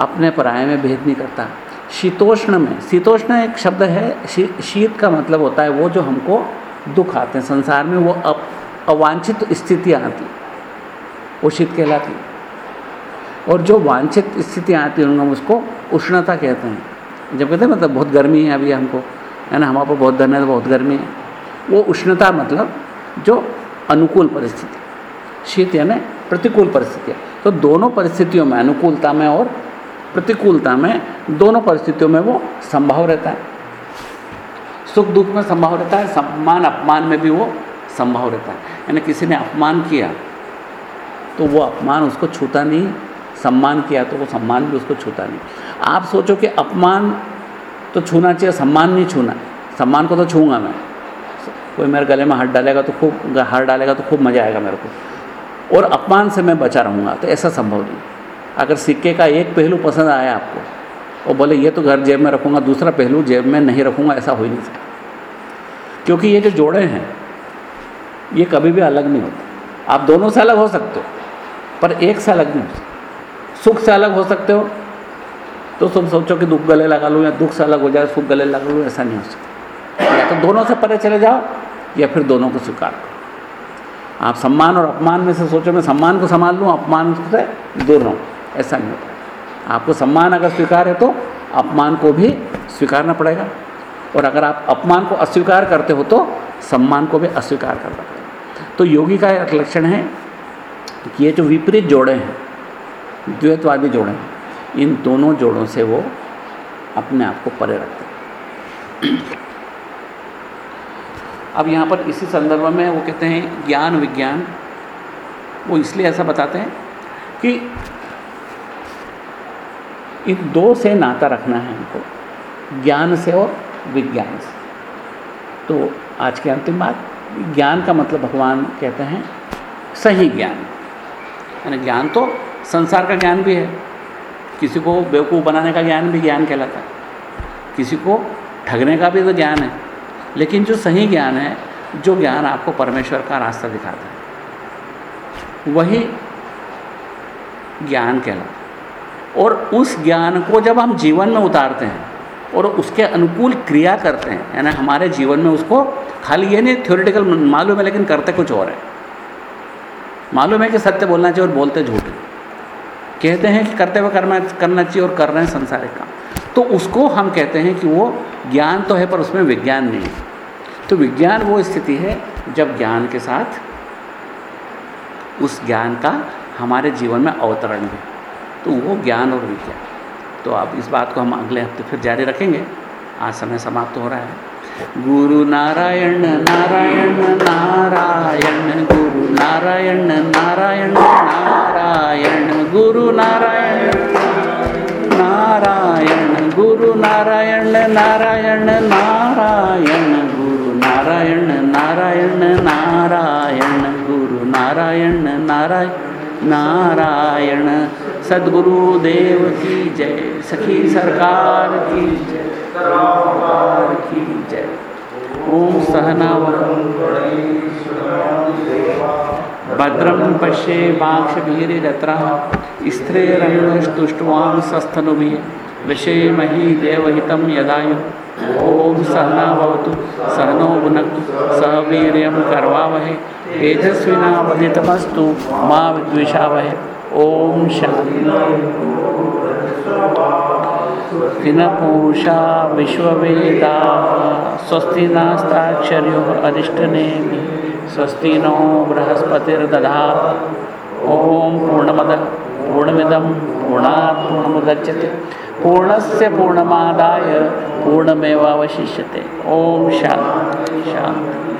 अपने पराये में भेद नहीं करता। शीतोष्ण में शीतोष्ण एक शब्द है शी, शीत का मतलब होता है वो जो हमको दुख आते हैं। संसार में वो अप अवांछित स्थितियाँ आती शीत कहलाती और जो वांछित स्थितियाँ आती हैं हम उसको उष्णता कहते हैं। जब कहते हैं मतलब बहुत गर्मी है अभी हमको, है ना, हमारे बहुत धन है तो बहुत गर्मी है। वो उष्णता मतलब जो अनुकूल परिस्थिति, शीत यानी प्रतिकूल परिस्थितियाँ। तो दोनों परिस्थितियों में अनुकूलता में और प्रतिकूलता में, दोनों परिस्थितियों में वो संभव रहता है। सुख दुख में संभव रहता है सम्मान अपमान में भी वो संभव रहता है। यानी किसी ने अपमान किया तो वो अपमान उसको छूता नहीं, सम्मान किया तो वो सम्मान भी उसको छूता नहीं। आप सोचो कि अपमान तो छूना चाहिए, सम्मान नहीं छूना। सम्मान को तो छूँगा मैं। कोई मेरे गले में हाथ डालेगा तो खूब, हाथ डालेगा तो खूब मज़ा आएगा मेरे को। और अपमान से मैं बचा रहूँगा तो ऐसा संभव नहीं। अगर सिक्के का एक पहलू पसंद आया आपको, और बोले, ये तो घर जेब में रखूँगा, दूसरा पहलू जेब में नहीं रखूँगा, ऐसा हो ही नहीं सकता। क्योंकि ये जो जोड़े हैं ये कभी भी अलग नहीं होते। आप दोनों से अलग हो सकते हो, पर एक से अलग नहीं हो सकते। सुख से अलग हो सकते हो तो तुम सोचो कि दुख गले लगा लूँ या दुख से अलग हो जाए, सुख गले लगा लूँ, ऐसा नहीं हो सकता। या तो दोनों से परे चले जाओ, या फिर दोनों को स्वीकार करो। आप सम्मान और अपमान में से सोचो, मैं सम्मान को संभाल लूँ, अपमान से दूर रहूँ, ऐसा नहीं होता। आपको सम्मान अगर स्वीकार है तो अपमान को भी स्वीकारना पड़ेगा। और अगर आप अपमान को अस्वीकार करते हो तो सम्मान को भी अस्वीकार करना पड़ेगा। तो योगी का लक्षण है, कि ये जो विपरीत जोड़े हैं, द्वैतवादी जोड़े हैं, इन दोनों जोड़ों से वो अपने आप को परे रखते हैं। अब यहाँ पर इसी संदर्भ में वो कहते हैं ज्ञान विज्ञान। वो इसलिए ऐसा बताते हैं कि इन दो से नाता रखना है हमको, ज्ञान से और विज्ञान से। तो आज की अंतिम बात ज्ञान का मतलब भगवान कहते हैं सही ज्ञान। यानी ज्ञान तो संसार का ज्ञान भी है। किसी को बेवकूफ़ बनाने का ज्ञान भी ज्ञान कहलाता है। किसी को ठगने का भी तो ज्ञान है। लेकिन जो सही ज्ञान है, जो ज्ञान आपको परमेश्वर का रास्ता दिखाता है, वही ज्ञान कहलाता है। और उस ज्ञान को जब हम जीवन में उतारते हैं और उसके अनुकूल क्रिया करते हैं। यानी हमारे जीवन में उसको खाली ये नहीं थ्योरेटिकल मालूम है, लेकिन करते कुछ और है। मालूम है कि सत्य बोलना चाहिए और बोलते झूठ। कहते हैं कि करते हुए करना करना चाहिए और कर रहे हैं संसारिक काम। तो उसको हम कहते हैं कि वो ज्ञान तो है, पर उसमें विज्ञान नहीं है। तो विज्ञान वो स्थिति है, जब ज्ञान के साथ उस ज्ञान का हमारे जीवन में अवतरण है। तो वो ज्ञान और विज्ञान। तो आप इस बात को हम अगले हफ़्ते फिर जारी रखेंगे। आज समय समाप्त हो रहा है। गुरु नारायण नारायण नारायण, गुरु नारायण नारायण नारायण, गुरु नारायण नारायण, गुरु नारायण नारायण नारायण, गुरु नारायण नारायण नारायण, गुरु नारायण नारायण नारायण सदगुरुदेव की जय। सखी सरकार की जय। की जय। ओम सहना भद्रम पश्ये माक्षभीरजत्रा स्त्रीरंगस्तुष्टवां सस्तनुभिः विषेमहि देवहितं यदायु। ओम सहना सहनो भुनक्तु, सह वीर्यं करवावहे तेजस्विनावधितमस्तु मा विद्विषावहे। ओम शांति पूषा विश्ववेदा स्वस्ति नास्ताक्षर्यो अरिष्टनेमि स्वस्ति नो बृहस्पतिर्दधा। ओम पूर्णमद, पूर्णमिदं पूर्णात् पूर्णमुदच्यते पूर्णस्य पूर्णमादाय पूर्णमेवावशिष्यते। ओम शांति शांति।